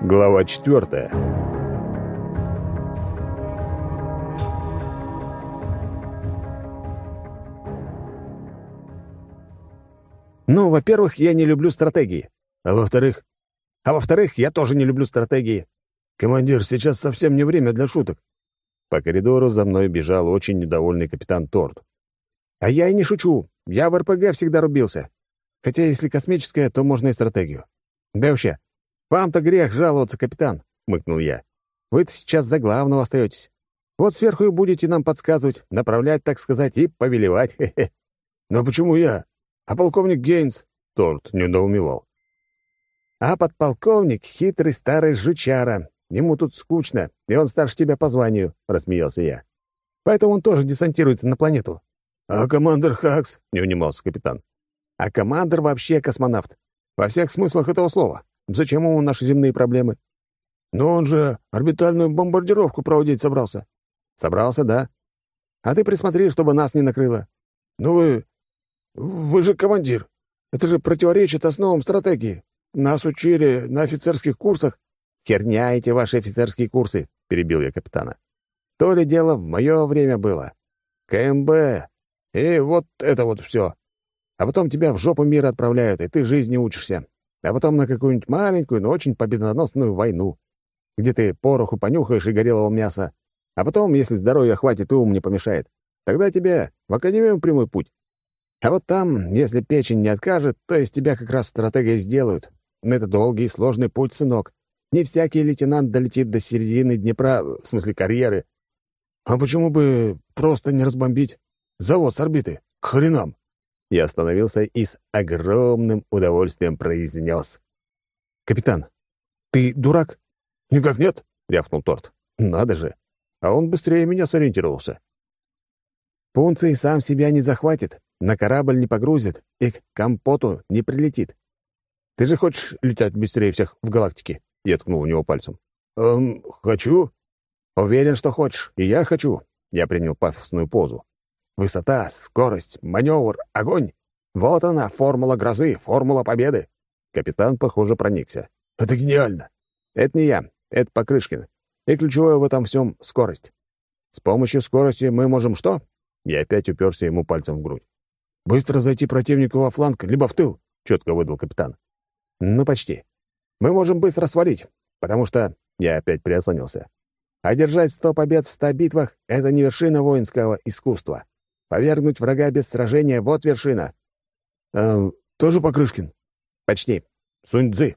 Глава четвертая. Ну, во-первых, я не люблю стратегии. А во-вторых? А во-вторых, я тоже не люблю стратегии. Командир, сейчас совсем не время для шуток. По коридору за мной бежал очень недовольный капитан Торт. А я и не шучу. Я в РПГ всегда рубился. Хотя если космическая, то можно и стратегию. Да вообще, вам-то грех жаловаться, капитан, мыкнул я. Вы-то сейчас за главного остаетесь. Вот сверху и будете нам подсказывать, направлять, так сказать, и повелевать. Хе-хе. Но почему я? А полковник Гейнс? Торт недоумевал. А подполковник — хитрый старый жучара. Ему тут скучно, и он старше тебя по званию, — рассмеялся я. Поэтому он тоже десантируется на планету. «А командир Хакс?» — не унимался капитан. «А командир вообще космонавт. Во всех смыслах этого слова. Зачем ему наши земные проблемы?» «Но он же орбитальную бомбардировку проводить собрался». «Собрался, да. А ты присмотри, чтобы нас не накрыло». «Ну вы... вы же командир. Это же противоречит основам стратегии. Нас учили на офицерских курсах». «Херня эти ваши офицерские курсы», — перебил я капитана. «То ли дело в мое время было. КМБ, и вот это вот все. А потом тебя в жопу мира отправляют, и ты жизни учишься. А потом на какую-нибудь маленькую, но очень победоносную войну, где ты пороху понюхаешь и горелого мяса. А потом, если здоровья хватит и ум не помешает, тогда тебе в академию прямой путь. А вот там, если печень не откажет, то из тебя как раз стратегия сделают. Но это долгий и сложный путь, сынок. Не всякий лейтенант долетит до середины Днепра, в смысле карьеры. А почему бы просто не разбомбить? Завод с орбиты. К хренам. Я остановился и с огромным удовольствием произнес. «Капитан, ты дурак?» «Никак нет», — рявкнул Торт. «Надо же. А он быстрее меня сориентировался». «Пунций сам себя не захватит, на корабль не погрузит и к компоту не прилетит. Ты же хочешь летать быстрее всех в галактике?» Я ткнул в него пальцем. «Эм, хочу». «Уверен, что хочешь, и я хочу». Я принял пафосную позу. Высота, скорость, маневр, огонь. Вот она, формула грозы, формула победы. Капитан, похоже, проникся. Это гениально. Это не я, это Покрышкин. И ключевое в этом всем — скорость. С помощью скорости мы можем что? Я опять уперся ему пальцем в грудь. «Быстро зайти противнику во фланг, либо в тыл», — четко выдал капитан. «Ну, почти. Мы можем быстро свалить, потому что...» Я опять приослонился. «Одержать сто побед в ста битвах — это не вершина воинского искусства. Повергнуть врага без сражения — вот вершина. «Эм, тоже Покрышкин?» «Почти. Сунь Цзы».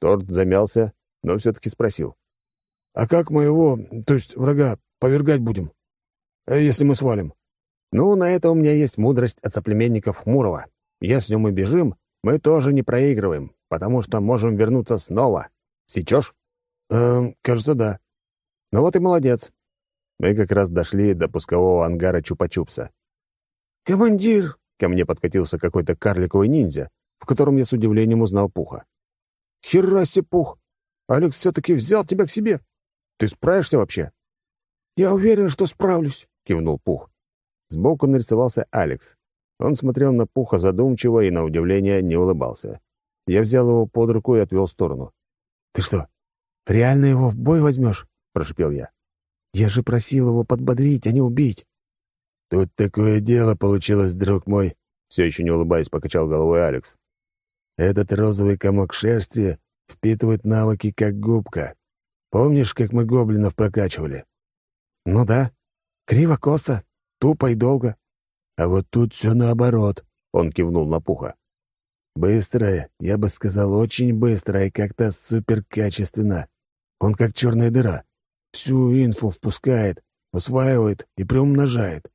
Торт замялся, но все-таки спросил. «А как мы его, то есть врага, повергать будем, э, если мы свалим?» «Ну, на это у меня есть мудрость от соплеменников Мурова. Если мы бежим, мы тоже не проигрываем, потому что можем вернуться снова. Сечешь?» «Эм, кажется, да». «Ну вот и молодец. Мы как раз дошли до пускового ангара Чупа-Чупса. «Командир!» — ко мне подкатился какой-то карликовый ниндзя, в котором я с удивлением узнал Пуха. «Хераси, Пух! Алекс все-таки взял тебя к себе. Ты справишься вообще?» «Я уверен, что справлюсь», — кивнул Пух. Сбоку нарисовался Алекс. Он смотрел на Пуха задумчиво и, на удивление, не улыбался. Я взял его под руку и отвел в сторону. «Ты что, реально его в бой возьмешь?» — прошепел я. Я же просил его подбодрить, а не убить. Тут такое дело получилось, друг мой, все еще не улыбаясь, покачал головой Алекс. Этот розовый комок шерсти впитывает навыки как губка. Помнишь, как мы гоблинов прокачивали? Ну да. Криво-косо, тупо и долго. А вот тут все наоборот. Он кивнул на пуха. Быстрое, я бы сказал, очень быстро и как-то суперкачественно. Он как черная дыра всю инфу впускает, усваивает и приумножает.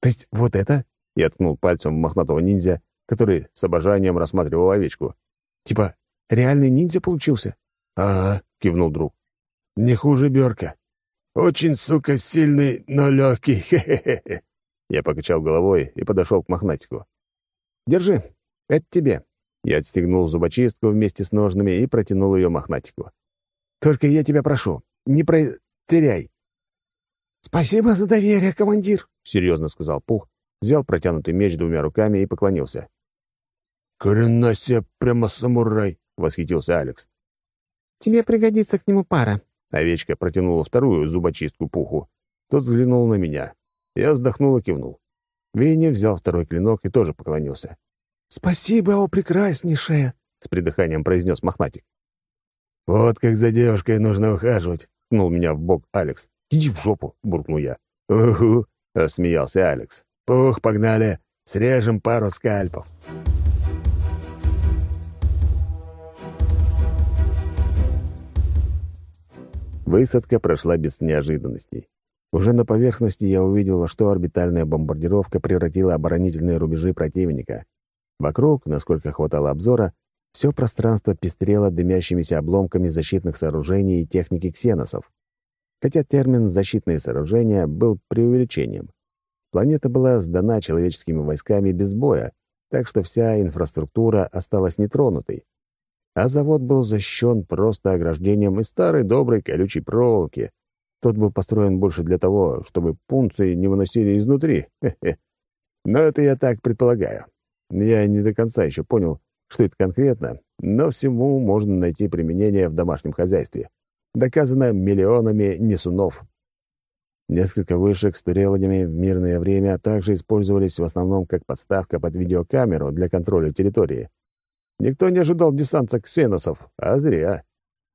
То есть вот это? Я ткнул пальцем в мохнатого ниндзя, который с обожанием рассматривал овечку. Типа, реальный ниндзя получился? Ага, кивнул друг. Не хуже Бёрка. Очень, сука, сильный, но легкий. Хе-хе-хе. Я покачал головой и подошел к мохнатику. Держи, это тебе. Я отстегнул зубочистку вместе с ножными и протянул ее мохнатику. Только я тебя прошу, не протеряй. «Спасибо за доверие, командир», — серьезно сказал Пух, взял протянутый меч двумя руками и поклонился. «Коренная прямо самурай», — восхитился Алекс. Тебе пригодится к нему пара». Овечка протянула вторую зубочистку пуху. Тот взглянул на меня. Я вздохнул и кивнул. Винни взял второй клинок и тоже поклонился. «Спасибо, о прекраснейшая!» — с придыханием произнес мохнатик. «Вот как за девушкой нужно ухаживать!» — ткнул меня в бок Алекс. «Иди в жопу!» — буркнул я. «Угу!» — рассмеялся Алекс. «Пух, погнали! Срежем пару скальпов!» Высадка прошла без неожиданностей. Уже на поверхности я увидел, что орбитальная бомбардировка превратила оборонительные рубежи противника. Вокруг, насколько хватало обзора, все пространство пестрело дымящимися обломками защитных сооружений и техники ксеносов. Хотя термин «защитные сооружения» был преувеличением. Планета была сдана человеческими войсками без боя, так что вся инфраструктура осталась нетронутой. А завод был защищен просто ограждением из старой доброй колючей проволоки. Тот был построен больше для того, чтобы пункции не выносили изнутри. Но это я так предполагаю. Я не до конца еще понял, что это конкретно, но всему можно найти применение в домашнем хозяйстве. Доказано миллионами несунов. Несколько вышек с турелами в мирное время также использовались в основном как подставка под видеокамеру для контроля территории. Никто не ожидал десанта ксеносов, а зря.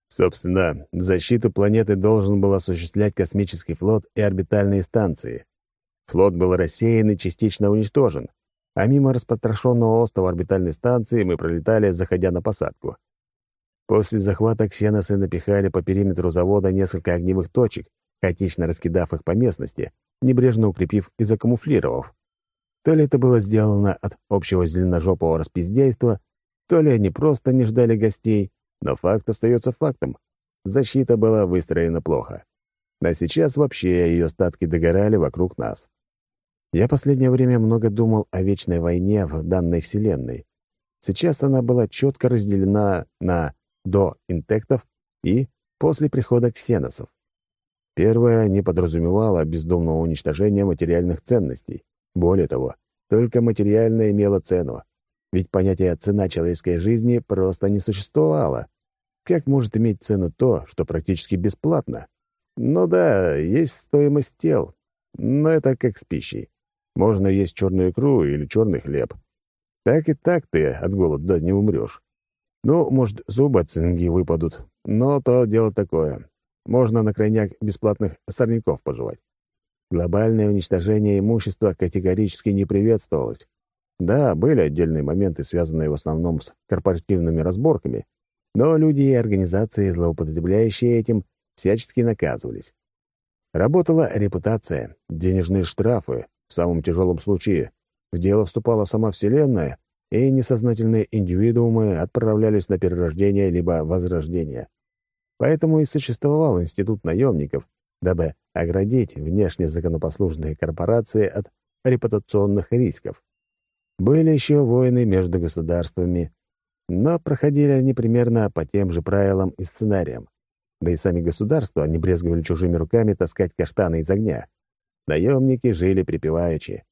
Собственно, защиту планеты должен был осуществлять космический флот и орбитальные станции. Флот был рассеян и частично уничтожен, а мимо распотрошенного острова орбитальной станции мы пролетали, заходя на посадку. После захвата ксеносы напихали по периметру завода несколько огневых точек, хаотично раскидав их по местности, небрежно укрепив и закамуфлировав. То ли это было сделано от общего зеленожопого распиздейства, то ли они просто не ждали гостей, но факт остается фактом. Защита была выстроена плохо. А сейчас вообще ее остатки догорали вокруг нас. Я последнее время много думал о вечной войне в данной вселенной. Сейчас она была четко разделена на «до интектов» и «после прихода ксеносов». Первое не подразумевало бездумного уничтожения материальных ценностей. Более того, только материальное имело цену. Ведь понятие «цена человеческой жизни» просто не существовало. Как может иметь цену то, что практически бесплатно? Ну да, есть стоимость тел, но это как с пищей. Можно есть черную икру или черный хлеб. Так и так ты от голода не умрешь. Ну, может, зубы от цинги выпадут, но то дело такое. Можно на крайняк бесплатных сорняков пожевать. Глобальное уничтожение имущества категорически не приветствовалось. Да, были отдельные моменты, связанные в основном с корпоративными разборками, но люди и организации, злоупотребляющие этим, всячески наказывались. Работала репутация, денежные штрафы, в самом тяжелом случае. В дело вступала сама Вселенная, и несознательные индивидуумы отправлялись на перерождение либо возрождение. Поэтому и существовал институт наемников, дабы оградить внешне законопослушные корпорации от репутационных рисков. Были еще войны между государствами, но проходили они примерно по тем же правилам и сценариям. Да и сами государства не брезговали чужими руками таскать каштаны из огня. Наемники жили припеваючи.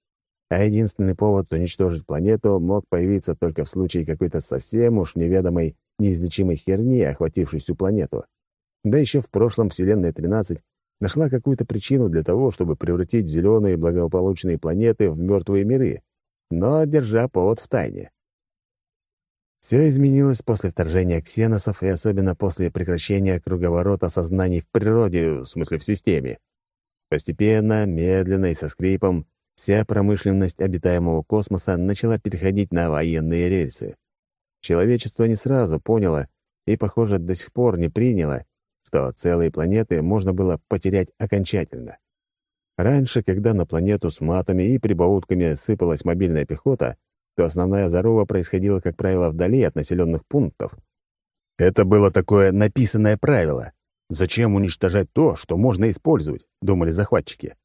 А единственный повод уничтожить планету мог появиться только в случае какой-то совсем уж неведомой, неизлечимой херни, охватившей всю планету. Да еще в прошлом Вселенная-13 нашла какую-то причину для того, чтобы превратить зеленые благополучные планеты в мертвые миры, но держа повод в тайне. Все изменилось после вторжения ксеносов и особенно после прекращения круговорота сознаний в природе, в смысле в системе. Постепенно, медленно и со скрипом вся промышленность обитаемого космоса начала переходить на военные рельсы. Человечество не сразу поняло и, похоже, до сих пор не приняло, что целые планеты можно было потерять окончательно. Раньше, когда на планету с матами и прибаутками сыпалась мобильная пехота, то основная зарова происходила, как правило, вдали от населенных пунктов. Это было такое написанное правило. Зачем уничтожать то, что можно использовать, думали захватчики.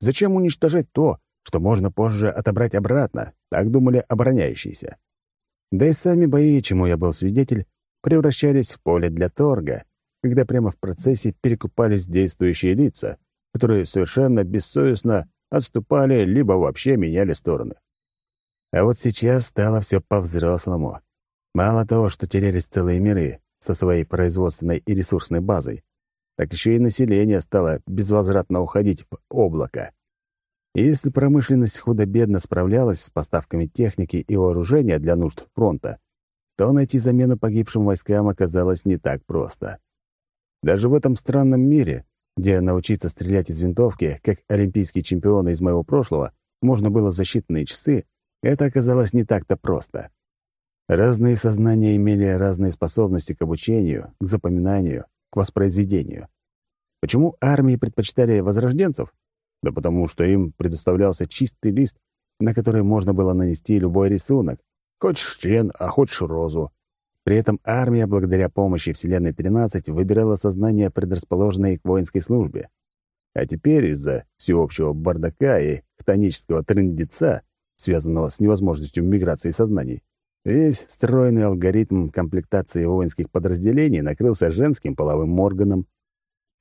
Зачем уничтожать то, что можно позже отобрать обратно, так думали обороняющиеся. Да и сами бои, чему я был свидетель, превращались в поле для торга, когда прямо в процессе перекупались действующие лица, которые совершенно бессовестно отступали либо вообще меняли стороны. А вот сейчас стало все по-взрослому. Мало того, что терялись целые миры, со своей производственной и ресурсной базой, так еще и население стало безвозвратно уходить в облако. Если промышленность худо-бедно справлялась с поставками техники и вооружения для нужд фронта, то найти замену погибшим войскам оказалось не так просто. Даже в этом странном мире, где научиться стрелять из винтовки, как олимпийские чемпионы из моего прошлого, можно было за считанные часы, это оказалось не так-то просто. Разные сознания имели разные способности к обучению, к запоминанию, к воспроизведению. Почему армии предпочитали возрожденцев? Да потому что им предоставлялся чистый лист, на который можно было нанести любой рисунок, хочешь член, а хочешь розу. При этом армия, благодаря помощи Вселенной-13, выбирала сознание, предрасположенное к воинской службе. А теперь из-за всеобщего бардака и хтонического трындеца, связанного с невозможностью миграции сознаний, весь стройный алгоритм комплектации воинских подразделений накрылся женским половым органом.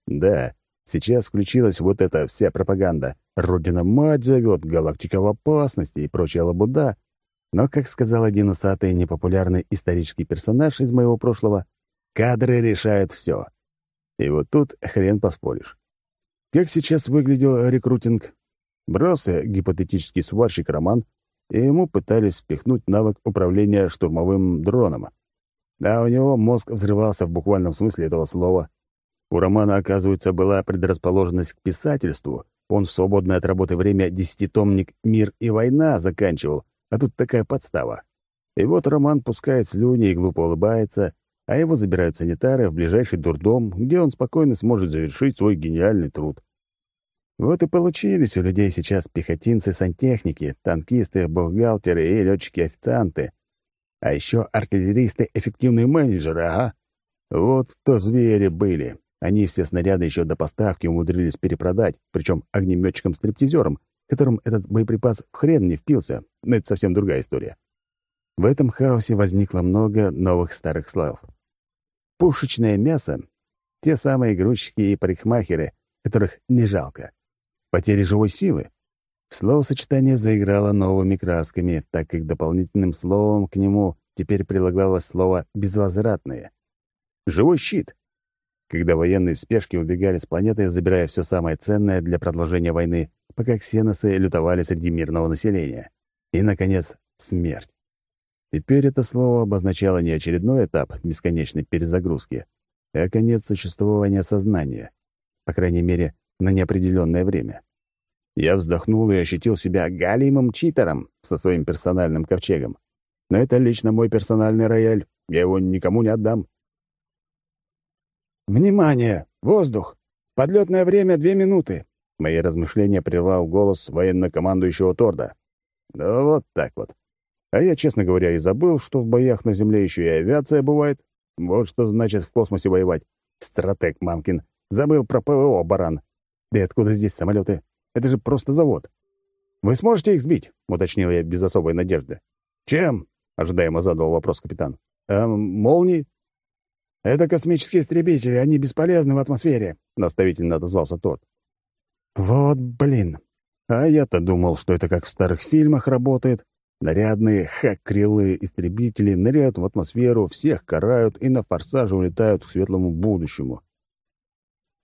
Да, Сейчас включилась вот эта вся пропаганда. «Родина-мать зовет», «Галактика в опасности» и прочая лабуда. Но, как сказал один усатый непопулярный исторический персонаж из моего прошлого, кадры решают все. И вот тут хрен поспоришь. Как сейчас выглядел рекрутинг? Брался гипотетический сварщик Роман, и ему пытались впихнуть навык управления штурмовым дроном. А у него мозг взрывался в буквальном смысле этого слова — у Романа, оказывается, была предрасположенность к писательству. Он в свободное от работы время десятитомник «Мир и война» заканчивал, а тут такая подстава. И вот Роман пускает слюни и глупо улыбается, а его забирают санитары в ближайший дурдом, где он спокойно сможет завершить свой гениальный труд. Вот и получились у людей сейчас пехотинцы-сантехники, танкисты, бухгалтеры и летчики-официанты. А еще артиллеристы, эффективные менеджеры, ага. Вот то звери были. Они все снаряды еще до поставки умудрились перепродать, причем огнеметчикам-стриптизерам, которым этот боеприпас в хрен не впился, но это совсем другая история. В этом хаосе возникло много новых старых слов. Пушечное мясо — те самые грузчики и парикмахеры, которых не жалко. Потери живой силы. Словосочетание заиграло новыми красками, так как дополнительным словом к нему теперь прилагалось слово «безвозвратное». Живой щит — когда военные в спешке убегали с планеты, забирая все самое ценное для продолжения войны, пока ксеносы лютовали среди мирного населения. И, наконец, смерть. Теперь это слово обозначало не очередной этап бесконечной перезагрузки, а конец существования сознания, по крайней мере, на неопределенное время. Я вздохнул и ощутил себя галимым читером со своим персональным ковчегом. Но это лично мой персональный рояль, я его никому не отдам. «Внимание! Воздух! Подлетное время — две минуты!» Мои размышления прервал голос военно-командующего Торда. Да вот так вот. А я, честно говоря, и забыл, что в боях на Земле еще и авиация бывает. Вот что значит в космосе воевать. Стратег мамкин. Забыл про ПВО, баран. Да и откуда здесь самолеты? Это же просто завод. «Вы сможете их сбить?» — уточнил я без особой надежды. «Чем?» — ожидаемо задал вопрос капитан. «А молнии?» «Это космические истребители, они бесполезны в атмосфере», — наставительно отозвался тот. «Вот блин. А я-то думал, что это как в старых фильмах работает. Нарядные хак-крилые истребители ныряют в атмосферу, всех карают и на форсаже улетают к светлому будущему.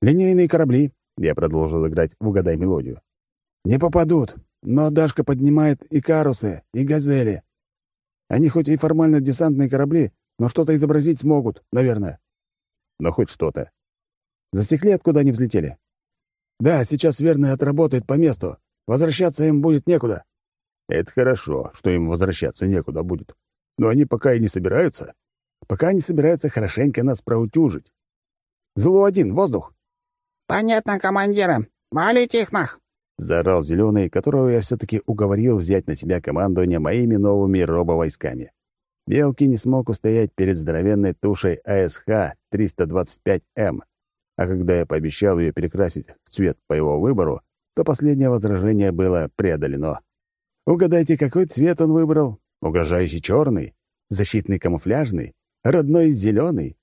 «Линейные корабли», — я продолжил играть в «Угадай мелодию». «Не попадут, но Дашка поднимает и карусы, и газели. Они хоть и формально десантные корабли, но что-то изобразить смогут, наверное. Но хоть что-то. Засекли, откуда они взлетели? Да, сейчас верный отработает по месту. Возвращаться им будет некуда. Это хорошо, что им возвращаться некуда будет. Но они пока и не собираются. Пока они собираются хорошенько нас проутюжить. Злу-1, воздух. Понятно, командира. Валите их нах. Заорал Зеленый, которого я все-таки уговорил взять на себя командование моими новыми робовойсками. Белки не смог устоять перед здоровенной тушей АСХ-325М, а когда я пообещал ее перекрасить в цвет по его выбору, то последнее возражение было преодолено. Угадайте, какой цвет он выбрал? Угрожающий черный? Защитный камуфляжный? Родной зеленый?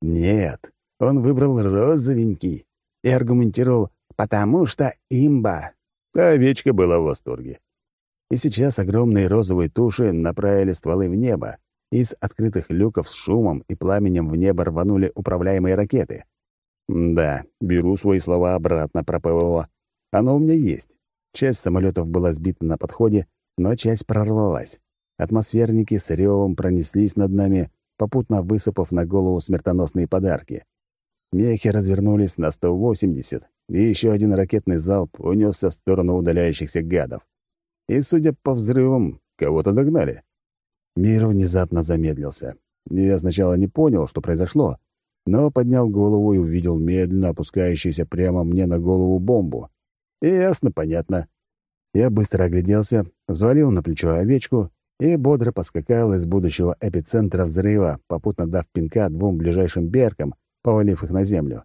Нет, он выбрал розовенький и аргументировал «потому что имба». Овечка была в восторге. И сейчас огромные розовые туши направили стволы в небо, из открытых люков с шумом и пламенем в небо рванули управляемые ракеты. Да, беру свои слова обратно про ПВО. Оно у меня есть. Часть самолетов была сбита на подходе, но часть прорвалась. Атмосферники с ревом пронеслись над нами, попутно высыпав на голову смертоносные подарки. Мехи развернулись на 180, и еще один ракетный залп унесся в сторону удаляющихся гадов. И, судя по взрывам, кого-то догнали. Мир внезапно замедлился. Я сначала не понял, что произошло, но поднял голову и увидел медленно опускающуюся прямо мне на голову бомбу. И ясно, понятно. Я быстро огляделся, взвалил на плечо овечку и бодро поскакал из будущего эпицентра взрыва, попутно дав пинка двум ближайшим беркам, повалив их на землю.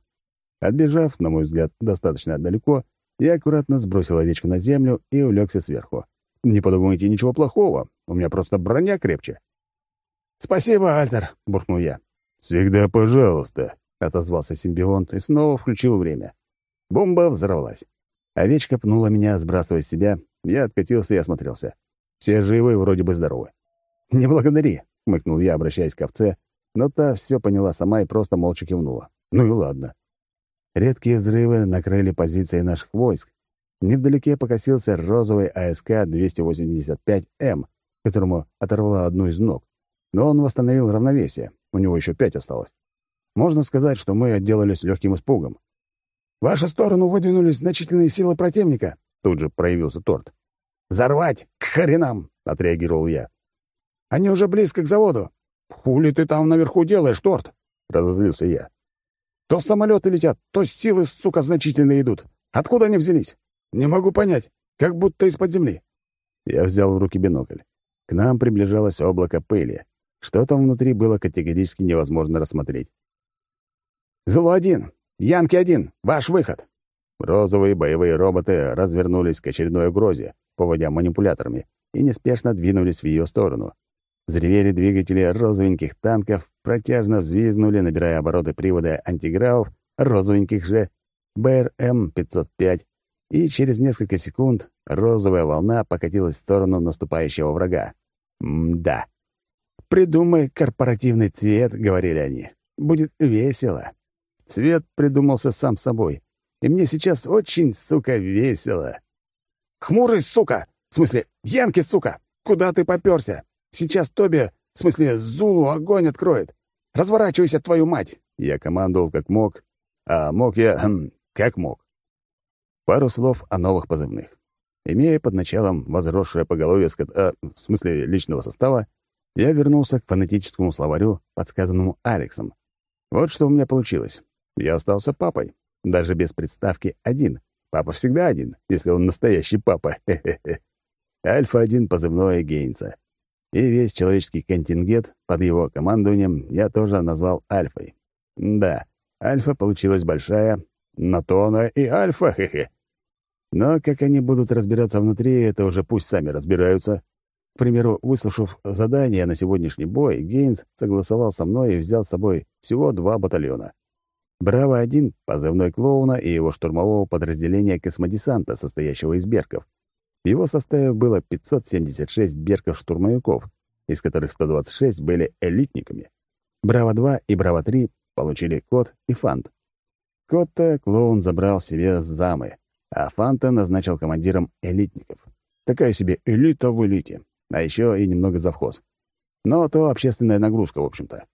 Отбежав, на мой взгляд, достаточно далеко, я аккуратно сбросил овечку на землю и улегся сверху. Не подумайте ничего плохого, у меня просто броня крепче. «Спасибо, Альтер», — буркнул я. «Всегда пожалуйста», — отозвался симбионт и снова включил время. Бомба взорвалась. Овечка пнула меня, сбрасывая с себя. Я откатился и осмотрелся. Все живы вроде бы здоровы. «Не благодари», — хмыкнул я, обращаясь к овце, но та все поняла сама и просто молча кивнула. «Ну и ладно». Редкие взрывы накрыли позиции наших войск. Невдалеке покосился розовый АСК-285М, которому оторвало одну из ног. Но он восстановил равновесие. У него еще пять осталось. Можно сказать, что мы отделались легким испугом. «В вашу сторону выдвинулись значительные силы противника», — тут же проявился торт. «Взорвать! К хренам!» — отреагировал я. «Они уже близко к заводу. Хули ты там наверху делаешь, торт?» — разозлился я. То самолеты летят, то силы, сука, значительные идут. Откуда они взялись? Не могу понять. Как будто из-под земли. Я взял в руки бинокль. К нам приближалось облако пыли. Что там внутри было категорически невозможно рассмотреть. «Зло-1! Янки-1! Ваш выход!» Розовые боевые роботы развернулись к очередной угрозе, поводя манипуляторами, и неспешно двинулись в ее сторону. Взревели двигатели розовеньких танков, протяжно взвизгнули, набирая обороты привода антиграув, розовеньких же, БРМ-505, и через несколько секунд розовая волна покатилась в сторону наступающего врага. М-да. «Придумай корпоративный цвет», — говорили они. «Будет весело». Цвет придумался сам собой. И мне сейчас очень, сука, весело. «Хмурый, сука! В смысле, Янки, сука! Куда ты попёрся? Сейчас Тоби, в смысле, Зулу огонь откроет. Разворачивайся, твою мать!» Я командовал как мог, а мог я хм, как мог. Пару слов о новых позывных. Имея под началом возросшее поголовье скот... а, в смысле личного состава, я вернулся к фонетическому словарю, подсказанному Алексом. Вот что у меня получилось. Я остался папой, даже без представки один. Папа всегда один, если он настоящий папа. Альфа-1 позывное Гейнса и весь человеческий контингент под его командованием я тоже назвал Альфой. Да, Альфа получилась большая, но то она и Альфа, хе-хе. Но как они будут разбираться внутри, это уже пусть сами разбираются. К примеру, выслушав задание на сегодняшний бой, Гейнс согласовал со мной и взял с собой всего два батальона. «Браво-1» — позывной клоуна и его штурмового подразделения космодесанта, состоящего из берков. Его составе было 576 берков-штурмовиков, из которых 126 были элитниками. Браво-2 и Браво-3 получили код и фант. Код-то клоун забрал себе с замы, а фанта назначил командиром элитников. Такая себе элита в элите, а еще и немного завхоз. Но то общественная нагрузка, в общем-то.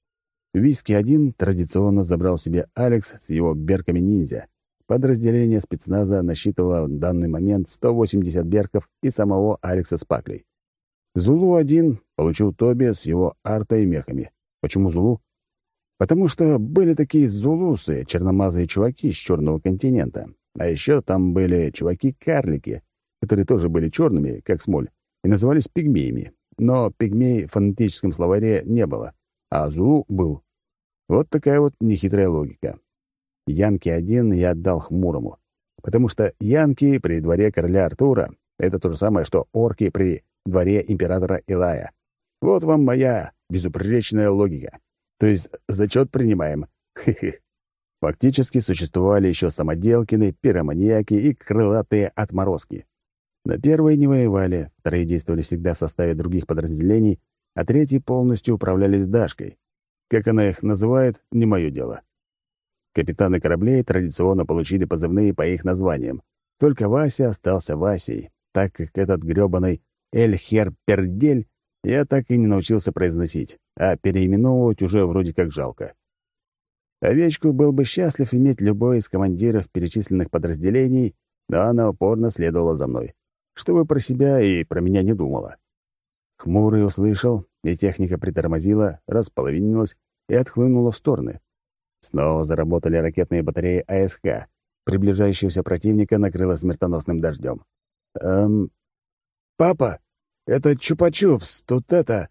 Виски-1 традиционно забрал себе Алекс с его берками-ниндзя, Подразделение спецназа насчитывало в данный момент 180 берков и самого Алекса с паклей. Зулу-1 получил Тоби с его артой и мехами. Почему Зулу? Потому что были такие зулусы, черномазые чуваки с черного континента. А еще там были чуваки-карлики, которые тоже были черными, как смоль, и назывались пигмеями. Но пигмей в фонетическом словаре не было, а Зулу был. Вот такая вот нехитрая логика. Янки-1 я отдал Хмурому, потому что Янки при дворе короля Артура — это то же самое, что орки при дворе императора Илая. Вот вам моя безупречная логика. То есть зачет принимаем. Фактически существовали еще самоделкины, пироманьяки и крылатые отморозки. На первые не воевали, вторые действовали всегда в составе других подразделений, а третьи полностью управлялись Дашкой. Как она их называет, не мое дело. Капитаны кораблей традиционно получили позывные по их названиям. Только Вася остался Васей, так как этот грёбаный Эль-Хер-Пердель я так и не научился произносить, а переименовывать уже вроде как жалко. Овечку был бы счастлив иметь любой из командиров перечисленных подразделений, но она упорно следовала за мной, чтобы про себя и про меня не думала. Хмурый услышал, и техника притормозила, располовинилась и отхлынула в стороны. Снова заработали ракетные батареи АСК. Приближающегося противника накрыло смертоносным дождем. «Эм... Папа, это Чупа-Чупс, тут это...»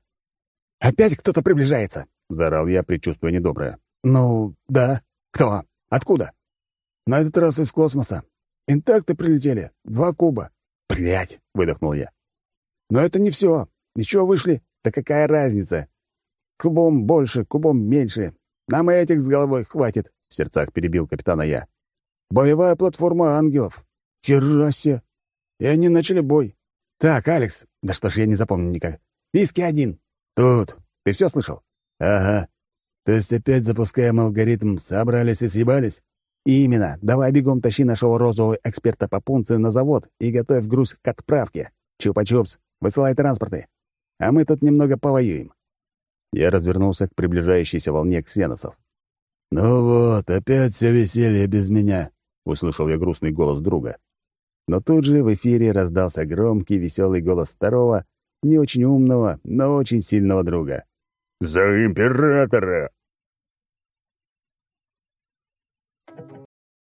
«Опять кто-то приближается!» — заорал я, предчувствуя недоброе. «Ну, да. Кто? Откуда?» «На этот раз из космоса. Интакты прилетели. Два куба». «Блядь!» — выдохнул я. «Но это не все. Еще вышли. Да какая разница? Кубом больше, кубом меньше. Нам и этих с головой хватит», — в сердцах перебил капитана я. «Боевая платформа ангелов. Херасе. И они начали бой. Так, Алекс, да что ж я не запомню никак. Виски один. Тут. Ты все слышал? Ага. То есть опять запускаем алгоритм «собрались и съебались»? именно. Давай бегом тащи нашего розового эксперта по пункции на завод и готовь груз к отправке. Чупа-чупс, высылай транспорты. А мы тут немного повоюем. Я развернулся к приближающейся волне ксеносов. «Ну вот, опять все веселье без меня», — услышал я грустный голос друга. Но тут же в эфире раздался громкий, веселый голос второго, не очень умного, но очень сильного друга. «За императора!»